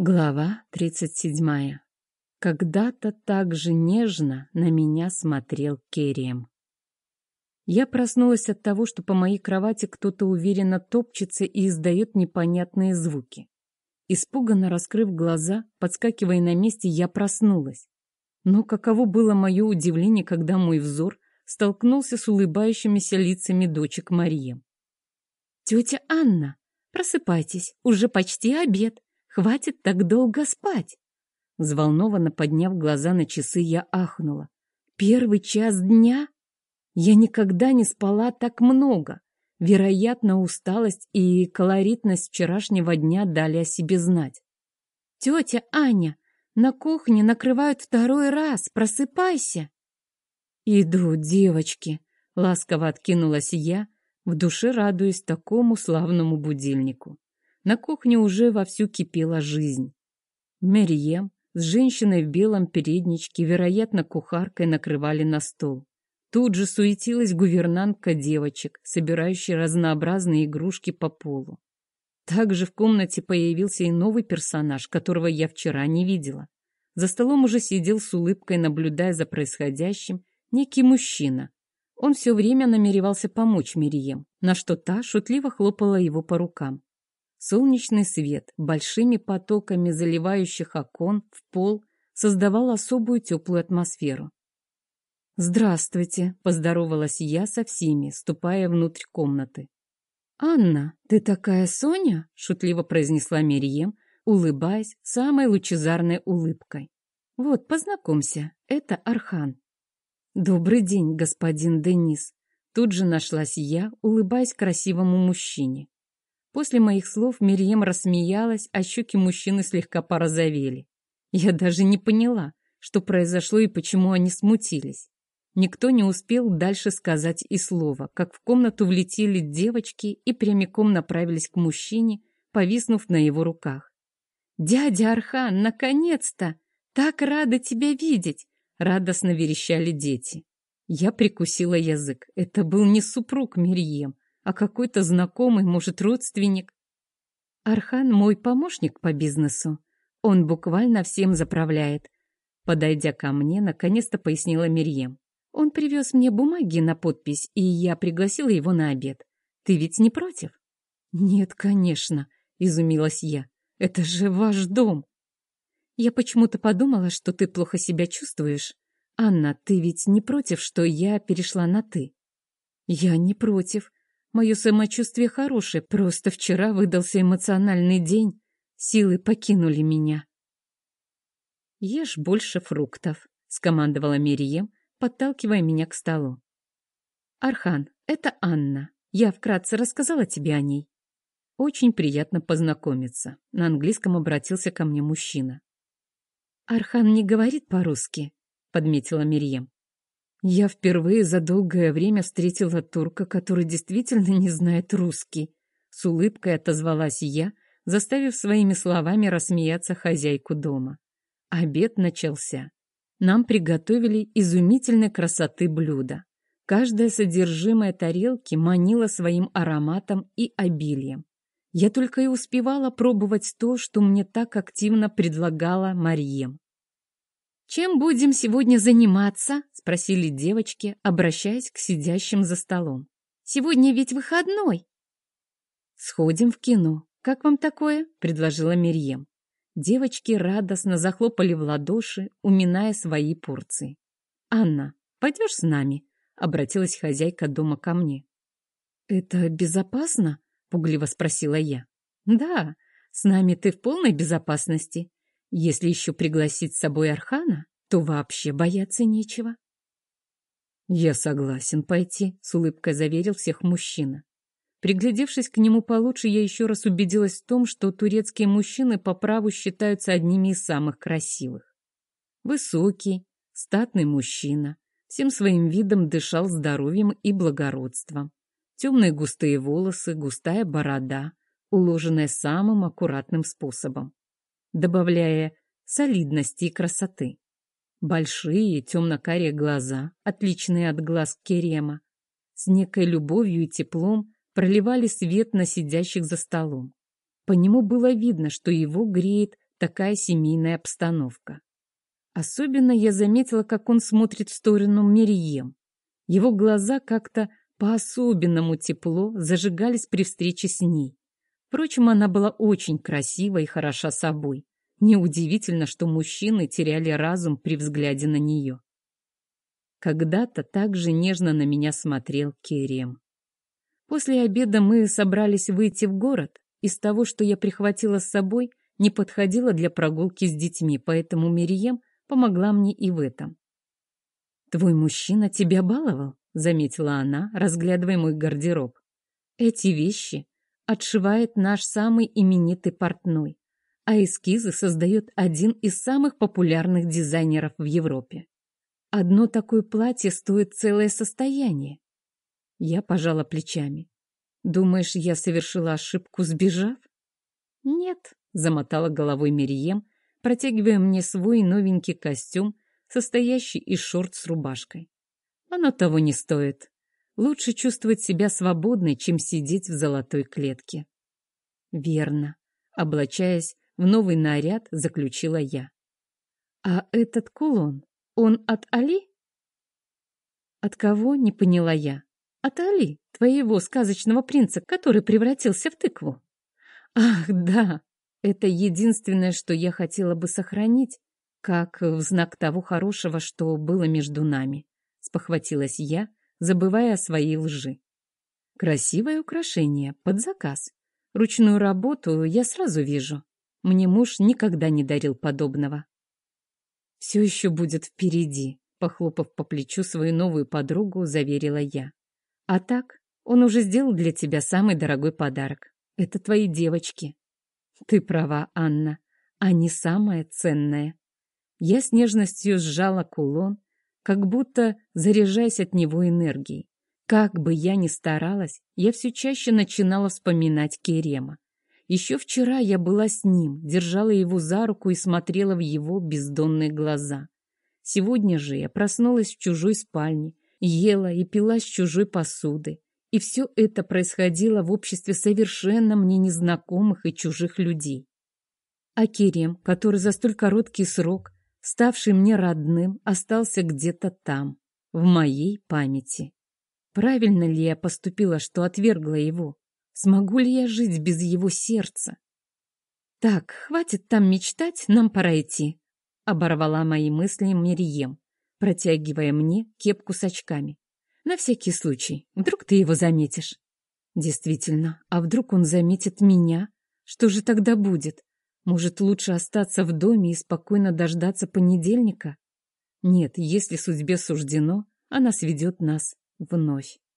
Глава 37. Когда-то так же нежно на меня смотрел Керем. Я проснулась от того, что по моей кровати кто-то уверенно топчется и издает непонятные звуки. Испуганно раскрыв глаза, подскакивая на месте, я проснулась. Но каково было мое удивление, когда мой взор столкнулся с улыбающимися лицами дочек Марии. «Тетя Анна, просыпайтесь, уже почти обед!» Хватит так долго спать!» Взволнованно подняв глаза на часы, я ахнула. «Первый час дня? Я никогда не спала так много. Вероятно, усталость и колоритность вчерашнего дня дали о себе знать. «Тетя Аня, на кухне накрывают второй раз, просыпайся!» «Иду, девочки!» — ласково откинулась я, в душе радуясь такому славному будильнику. На кухне уже вовсю кипела жизнь. Мерьем с женщиной в белом передничке, вероятно, кухаркой накрывали на стол. Тут же суетилась гувернантка девочек, собирающая разнообразные игрушки по полу. Также в комнате появился и новый персонаж, которого я вчера не видела. За столом уже сидел с улыбкой, наблюдая за происходящим, некий мужчина. Он все время намеревался помочь Мирием, на что та шутливо хлопала его по рукам. Солнечный свет, большими потоками заливающих окон в пол, создавал особую теплую атмосферу. «Здравствуйте!» — поздоровалась я со всеми, ступая внутрь комнаты. «Анна, ты такая Соня?» — шутливо произнесла Мерьем, улыбаясь самой лучезарной улыбкой. «Вот, познакомься, это Архан». «Добрый день, господин Денис!» Тут же нашлась я, улыбаясь красивому мужчине. После моих слов Мирием рассмеялась, а щеки мужчины слегка порозовели. Я даже не поняла, что произошло и почему они смутились. Никто не успел дальше сказать и слова, как в комнату влетели девочки и прямиком направились к мужчине, повиснув на его руках. «Дядя Архан, наконец-то! Так рада тебя видеть!» — радостно верещали дети. Я прикусила язык. Это был не супруг Мирьем, а какой-то знакомый, может, родственник. Архан мой помощник по бизнесу. Он буквально всем заправляет. Подойдя ко мне, наконец-то пояснила Мирьем. Он привез мне бумаги на подпись, и я пригласила его на обед. Ты ведь не против? Нет, конечно, изумилась я. Это же ваш дом. Я почему-то подумала, что ты плохо себя чувствуешь. Анна, ты ведь не против, что я перешла на «ты»? Я не против. Мое самочувствие хорошее, просто вчера выдался эмоциональный день. Силы покинули меня. «Ешь больше фруктов», — скомандовала Мирием, подталкивая меня к столу. «Архан, это Анна. Я вкратце рассказала тебе о ней». «Очень приятно познакомиться», — на английском обратился ко мне мужчина. «Архан не говорит по-русски», — подметила Мирьем. Я впервые за долгое время встретила турка, который действительно не знает русский. С улыбкой отозвалась я, заставив своими словами рассмеяться хозяйку дома. Обед начался. Нам приготовили изумительной красоты блюда. Каждое содержимое тарелки манило своим ароматом и обилием. Я только и успевала пробовать то, что мне так активно предлагала Марием. «Чем будем сегодня заниматься?» — спросили девочки, обращаясь к сидящим за столом. «Сегодня ведь выходной». «Сходим в кино. Как вам такое?» — предложила Мирьем. Девочки радостно захлопали в ладоши, уминая свои порции. «Анна, пойдешь с нами?» — обратилась хозяйка дома ко мне. «Это безопасно?» — пугливо спросила я. «Да, с нами ты в полной безопасности. Если еще пригласить с собой Архана, то вообще бояться нечего. «Я согласен пойти», — с улыбкой заверил всех мужчина. Приглядевшись к нему получше, я еще раз убедилась в том, что турецкие мужчины по праву считаются одними из самых красивых. Высокий, статный мужчина, всем своим видом дышал здоровьем и благородством. Темные густые волосы, густая борода, уложенная самым аккуратным способом добавляя солидности и красоты. Большие темно-карие глаза, отличные от глаз Керема, с некой любовью и теплом проливали свет на сидящих за столом. По нему было видно, что его греет такая семейная обстановка. Особенно я заметила, как он смотрит в сторону Мерием. Его глаза как-то по-особенному тепло зажигались при встрече с ней. Впрочем, она была очень красива и хороша собой. Неудивительно, что мужчины теряли разум при взгляде на нее. Когда-то так же нежно на меня смотрел Керем. После обеда мы собрались выйти в город. Из того, что я прихватила с собой, не подходило для прогулки с детьми, поэтому Мирием помогла мне и в этом. «Твой мужчина тебя баловал?» — заметила она, разглядывая мой гардероб. «Эти вещи отшивает наш самый именитый портной, а эскизы создает один из самых популярных дизайнеров в Европе. Одно такое платье стоит целое состояние. Я пожала плечами. Думаешь, я совершила ошибку, сбежав? Нет, замотала головой Мерием, протягивая мне свой новенький костюм, состоящий из шорт с рубашкой. Оно того не стоит. Лучше чувствовать себя свободной, чем сидеть в золотой клетке. Верно. Облачаясь в новый наряд, заключила я. А этот кулон, он от Али? От кого, не поняла я. От Али, твоего сказочного принца, который превратился в тыкву. Ах, да, это единственное, что я хотела бы сохранить, как в знак того хорошего, что было между нами. Спохватилась я, забывая о своей лжи. Красивое украшение, под заказ. Ручную работу я сразу вижу. Мне муж никогда не дарил подобного. «Все еще будет впереди», — похлопав по плечу свою новую подругу, заверила я. «А так, он уже сделал для тебя самый дорогой подарок. Это твои девочки». «Ты права, Анна. Они самое ценное». Я с нежностью сжала кулон, как будто заряжаясь от него энергией. Как бы я ни старалась, я все чаще начинала вспоминать Керема. Еще вчера я была с ним, держала его за руку и смотрела в его бездонные глаза. Сегодня же я проснулась в чужой спальне, ела и пила с чужой посуды. И все это происходило в обществе совершенно мне незнакомых и чужих людей. А Керем, который за столь короткий срок, ставший мне родным, остался где-то там, в моей памяти. Правильно ли я поступила, что отвергла его? Смогу ли я жить без его сердца? Так, хватит там мечтать, нам пора идти. Оборвала мои мысли Мирием, протягивая мне кепку с очками. На всякий случай, вдруг ты его заметишь. Действительно, а вдруг он заметит меня? Что же тогда будет? Может, лучше остаться в доме и спокойно дождаться понедельника? Нет, если судьбе суждено, она сведет нас вновь.